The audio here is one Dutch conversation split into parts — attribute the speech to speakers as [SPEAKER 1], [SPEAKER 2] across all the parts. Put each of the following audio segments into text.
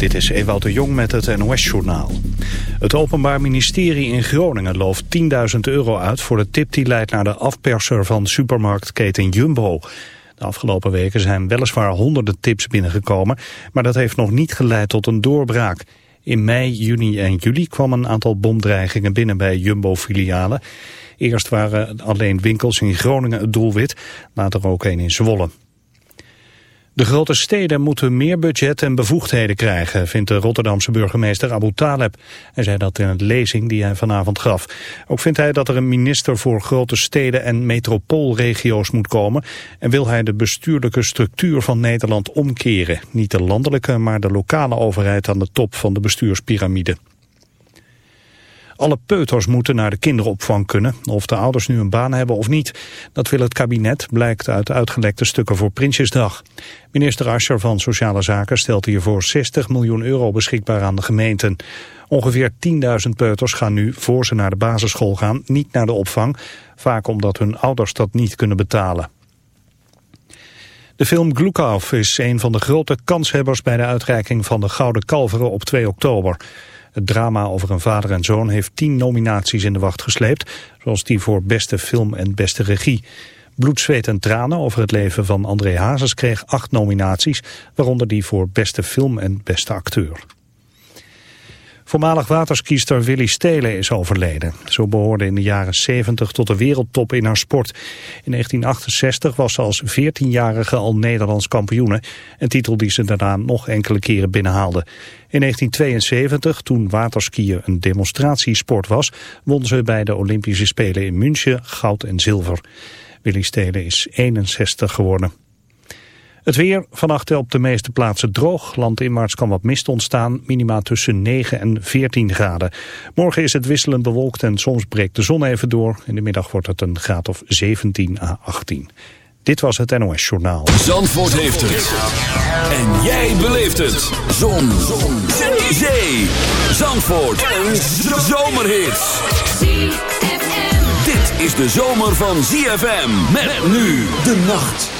[SPEAKER 1] Dit is Ewout de Jong met het NOS-journaal. Het Openbaar Ministerie in Groningen looft 10.000 euro uit... voor de tip die leidt naar de afperser van supermarktketen Jumbo. De afgelopen weken zijn weliswaar honderden tips binnengekomen... maar dat heeft nog niet geleid tot een doorbraak. In mei, juni en juli kwam een aantal bomdreigingen binnen bij Jumbo-filialen. Eerst waren alleen winkels in Groningen het doelwit, later ook een in Zwolle. De grote steden moeten meer budget en bevoegdheden krijgen, vindt de Rotterdamse burgemeester Abu Taleb. Hij zei dat in een lezing die hij vanavond gaf. Ook vindt hij dat er een minister voor grote steden en metropoolregio's moet komen. En wil hij de bestuurlijke structuur van Nederland omkeren. Niet de landelijke, maar de lokale overheid aan de top van de bestuurspyramide. Alle peuters moeten naar de kinderopvang kunnen, of de ouders nu een baan hebben of niet. Dat wil het kabinet, blijkt uit uitgelekte stukken voor Prinsjesdag. Minister Ascher van Sociale Zaken stelt hiervoor 60 miljoen euro beschikbaar aan de gemeenten. Ongeveer 10.000 peuters gaan nu, voor ze naar de basisschool gaan, niet naar de opvang. Vaak omdat hun ouders dat niet kunnen betalen. De film Glukov is een van de grote kanshebbers bij de uitreiking van de Gouden Kalveren op 2 oktober. Het drama over een vader en zoon heeft tien nominaties in de wacht gesleept, zoals die voor beste film en beste regie. Bloed, zweet en tranen over het leven van André Hazes kreeg acht nominaties, waaronder die voor beste film en beste acteur. Voormalig waterskiester Willy Stelen is overleden. Zo behoorde in de jaren 70 tot de wereldtop in haar sport. In 1968 was ze als 14-jarige al Nederlands kampioene. Een titel die ze daarna nog enkele keren binnenhaalde. In 1972, toen waterskiën een demonstratiesport was... won ze bij de Olympische Spelen in München goud en zilver. Willy Stelen is 61 geworden. Het weer, vannacht op de meeste plaatsen droog. Landinwaarts kan wat mist ontstaan, minima tussen 9 en 14 graden. Morgen is het wisselend bewolkt en soms breekt de zon even door. In de middag wordt het een graad of 17 à 18. Dit was het NOS Journaal.
[SPEAKER 2] Zandvoort heeft het. En jij beleeft het. Zon. zon. Zee. Zee. Zandvoort. Een zomerhit. Dit is de zomer van ZFM. Met nu de nacht.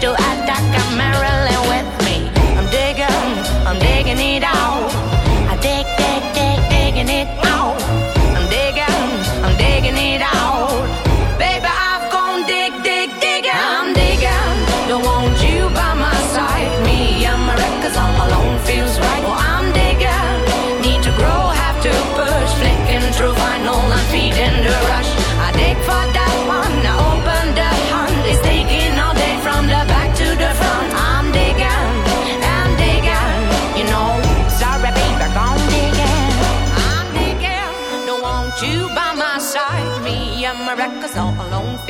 [SPEAKER 3] do I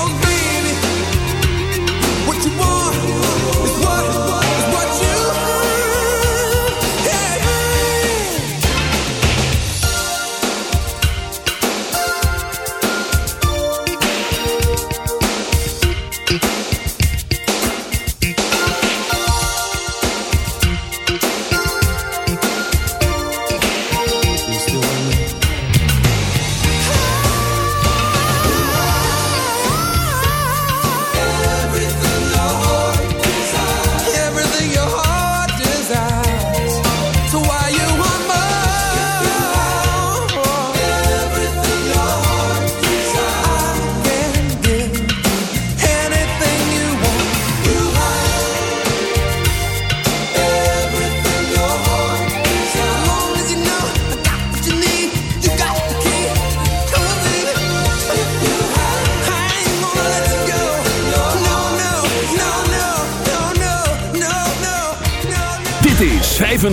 [SPEAKER 3] Oh.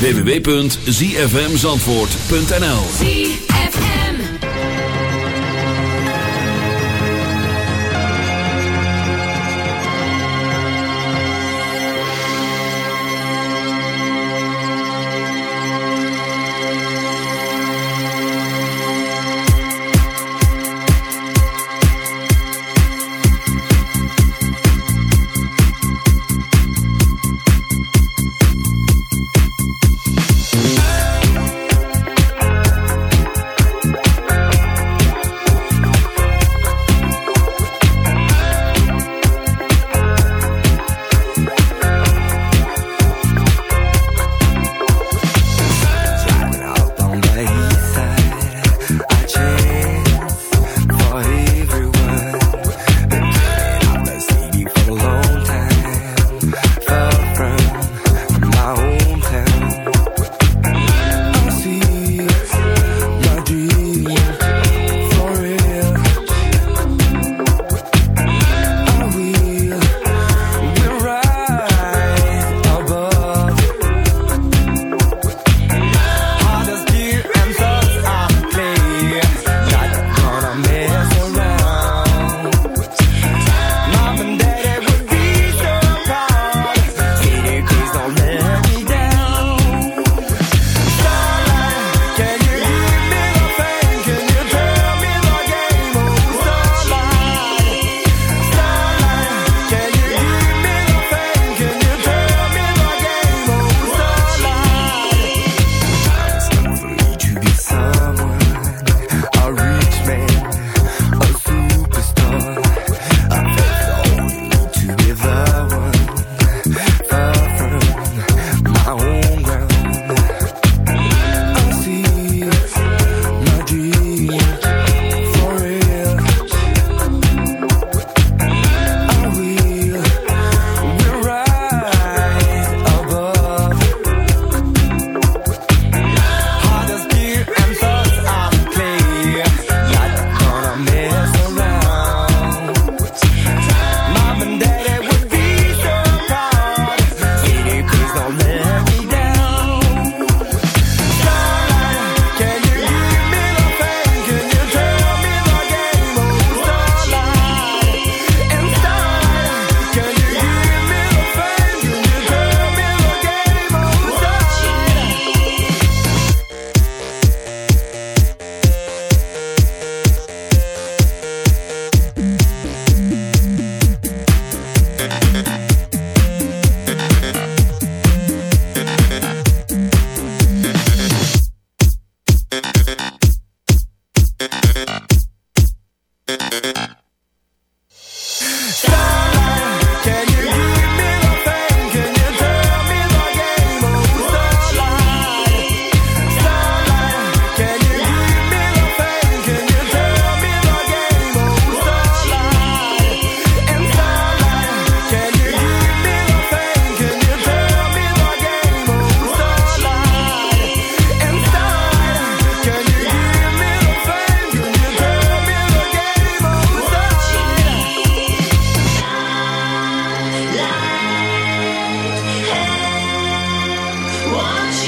[SPEAKER 2] www.zfmzandvoort.nl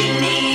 [SPEAKER 4] you
[SPEAKER 5] need.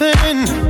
[SPEAKER 5] nothing.